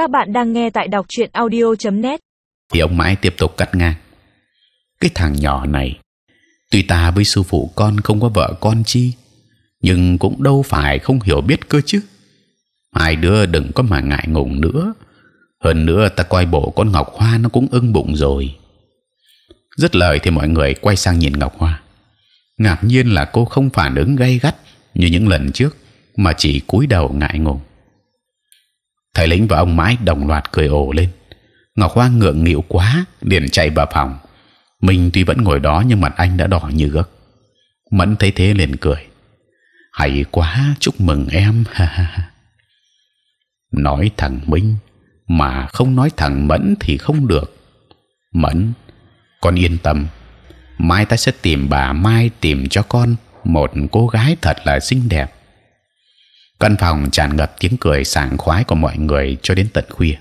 Các bạn đang nghe tại đọc truyện audio.net. Thì ông mãi tiếp tục cắt ngang. Cái thằng nhỏ này, tuy ta với sư phụ con không có vợ con chi, nhưng cũng đâu phải không hiểu biết cơ chứ. Hai đứa đừng có mà ngại ngùng nữa. Hơn nữa ta coi bộ con Ngọc Hoa nó cũng ưng bụng rồi. rất lời thì mọi người quay sang nhìn Ngọc Hoa. Ngạc nhiên là cô không phản ứng gay gắt như những lần trước, mà chỉ cúi đầu ngại ngùng thầy lĩnh và ông mãi đồng loạt cười ồ lên. Ngọc hoa ngượng nghịu quá, liền chạy vào phòng. Mình tuy vẫn ngồi đó nhưng mặt anh đã đỏ như gấc. Mẫn thấy thế liền cười. Hay quá, chúc mừng em. Nói thằng minh, mà không nói thằng mẫn thì không được. Mẫn, con yên tâm. Mai ta sẽ tìm bà, mai tìm cho con một cô gái thật là xinh đẹp căn phòng tràn ngập tiếng cười sảng khoái của mọi người cho đến tận khuya.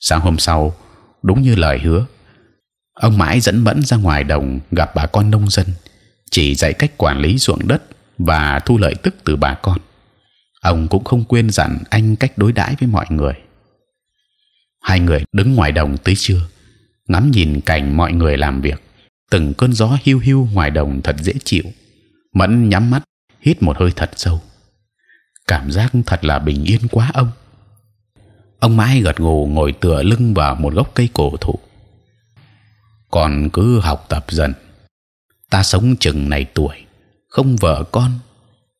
Sáng hôm sau, đúng như lời hứa, ông mãi dẫn mẫn ra ngoài đồng gặp bà con nông dân, chỉ dạy cách quản lý ruộng đất và thu lợi tức từ bà con. Ông cũng không quên dặn anh cách đối đãi với mọi người. Hai người đứng ngoài đồng tới trưa, ngắm nhìn cảnh mọi người làm việc, từng cơn gió hiu hiu ngoài đồng thật dễ chịu. Mẫn nhắm mắt, hít một hơi thật sâu cảm giác thật là bình yên quá ông. Ông mãi gật gù ngồi tựa lưng vào một gốc cây cổ thụ. Còn cứ học tập dần. Ta sống chừng này tuổi, không vợ con,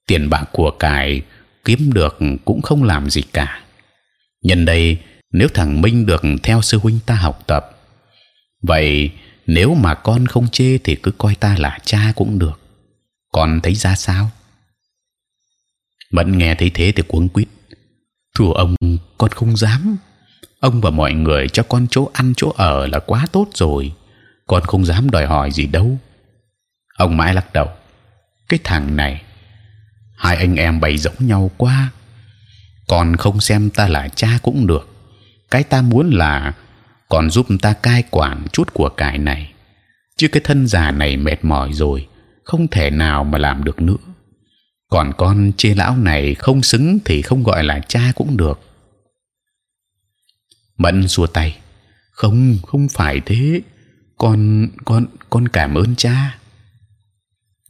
tiền bạc của cải kiếm được cũng không làm gì cả. Nhân đây, nếu thằng Minh được theo sư huynh ta học tập, vậy nếu mà con không chê thì cứ coi ta là cha cũng được. Con thấy ra sao? Mẫn nghe thấy thế thì cuống quýt. Thưa ông, con không dám. Ông và mọi người cho con chỗ ăn, chỗ ở là quá tốt rồi. Con không dám đòi hỏi gì đâu. Ông mãi lắc đầu. Cái thằng này, hai anh em bày giống nhau quá. Còn không xem ta là cha cũng được. Cái ta muốn là còn giúp ta cai quản chút của cải này. Chứ cái thân già này mệt mỏi rồi, không thể nào mà làm được nữa còn con chê lão này không xứng thì không gọi là cha cũng được. Mẫn xua tay. Không không phải thế. Con con con cảm ơn cha.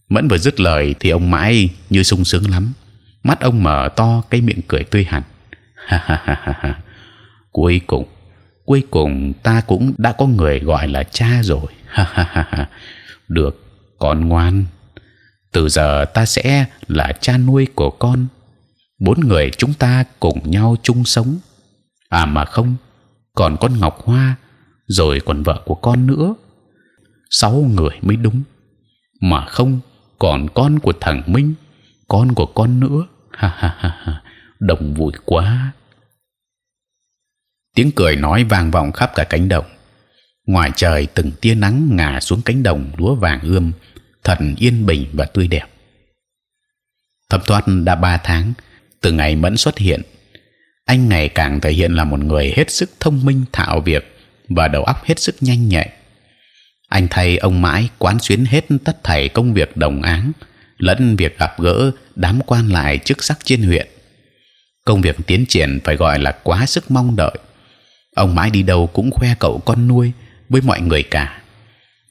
Mẫn vừa dứt lời thì ông mãi như sung sướng lắm. Mắt ông mở to, cái miệng cười tươi hẳn. Ha ha ha ha cuối cùng cuối cùng ta cũng đã có người gọi là cha rồi. Ha ha ha ha. Được, con ngoan từ giờ ta sẽ là cha nuôi của con. Bốn người chúng ta cùng nhau chung sống. À mà không, còn con ngọc hoa, rồi còn vợ của con nữa. Sáu người mới đúng. Mà không, còn con của thằng minh, con của con nữa. Ha ha ha ha. Đồng vui quá. Tiếng cười nói vang vọng khắp cả cánh đồng. Ngoài trời từng tia nắng ngả xuống cánh đồng lúa vàng ươm thật yên bình và tươi đẹp. Thập thoát đã ba tháng từ ngày mẫn xuất hiện, anh ngày càng thể hiện là một người hết sức thông minh thạo việc và đầu óc hết sức nhanh nhạy. Anh thay ông mãi quán xuyến hết tất thảy công việc đồng áng lẫn việc gặp gỡ đám quan lại chức sắc trên huyện. Công việc tiến triển phải gọi là quá sức mong đợi. Ông mãi đi đâu cũng khoe cậu con nuôi với mọi người cả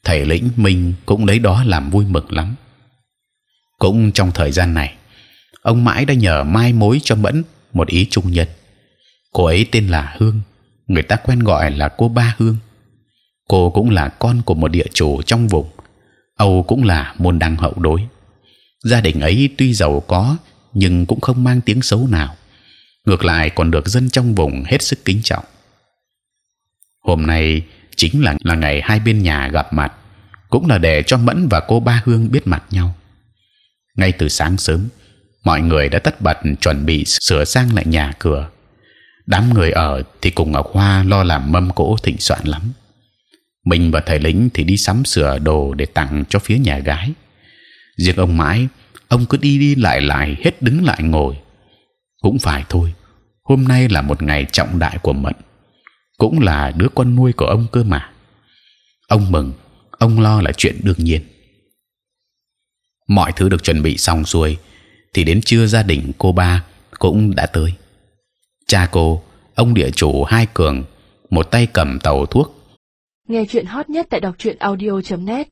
thầy lĩnh minh cũng lấy đó làm vui mừng lắm. Cũng trong thời gian này, ông mãi đã nhờ mai mối cho mẫn một ý trung nhân. Cô ấy tên là hương, người ta quen gọi là cô ba hương. Cô cũng là con của một địa chủ trong vùng, âu cũng là môn đăng hậu đối. Gia đình ấy tuy giàu có, nhưng cũng không mang tiếng xấu nào. Ngược lại còn được dân trong vùng hết sức kính trọng. Hôm nay chính là là ngày hai bên nhà gặp mặt, cũng là để cho mẫn và cô ba hương biết mặt nhau. Ngay từ sáng sớm, mọi người đã tất bật chuẩn bị sửa sang lại nhà cửa. Đám người ở thì cùng ngọc hoa lo làm mâm cỗ thịnh soạn lắm. Mình và thầy lính thì đi sắm sửa đồ để tặng cho phía nhà gái. Riêng ông mãi, ông cứ đi đi lại lại, hết đứng lại ngồi. Cũng phải thôi, hôm nay là một ngày trọng đại của mận cũng là đứa con nuôi của ông cơ mà. Ông mừng, ông lo là chuyện đương nhiên. Mọi thứ được chuẩn bị xong xuôi, thì đến trưa gia đình cô ba cũng đã tới. Cha cô, ông địa chủ hai cường, một tay cầm tàu thuốc. Nghe chuyện hot nhất tại đọc truyện audio.net